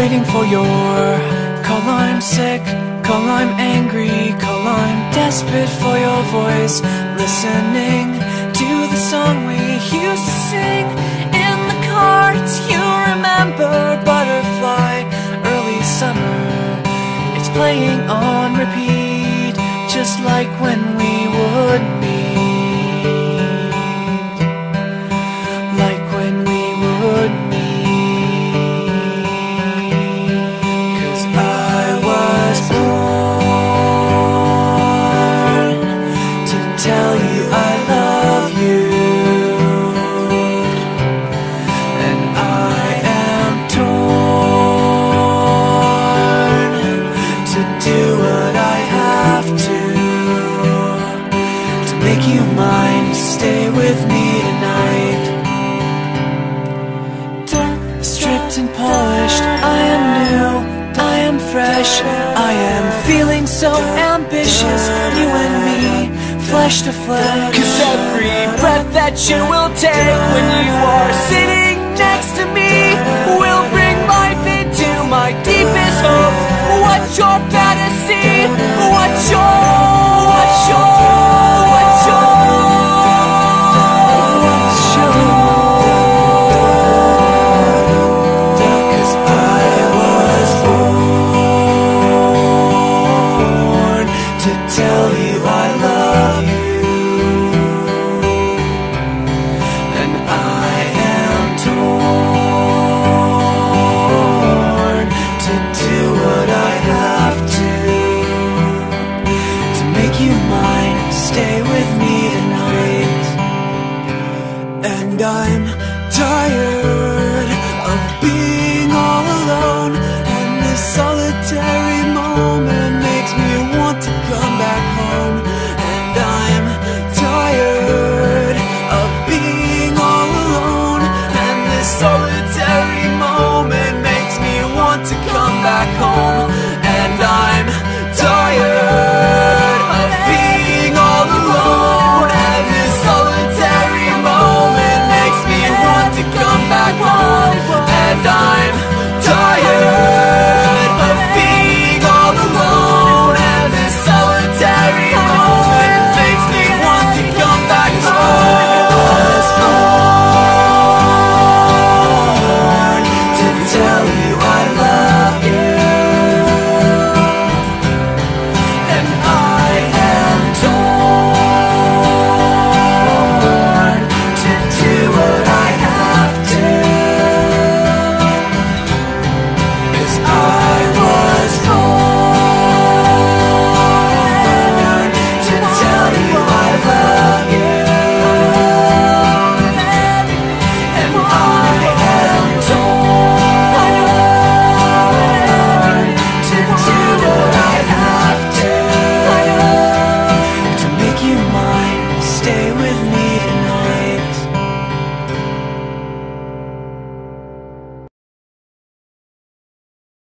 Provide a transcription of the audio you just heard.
waiting for your call. I'm sick, call. I'm angry, call. I'm desperate for your voice. Listening to the song we used to sing in the car. Do you remember Butterfly? Early summer, it's playing on repeat, just like when we would meet. Make you mine. Stay with me tonight. Done, stripped and polished. I am new. I am fresh. I am feeling so ambitious. You and me, flesh to flesh. Cause every breath that you will take when you are And I'm tired of being all alone in this solitary moment.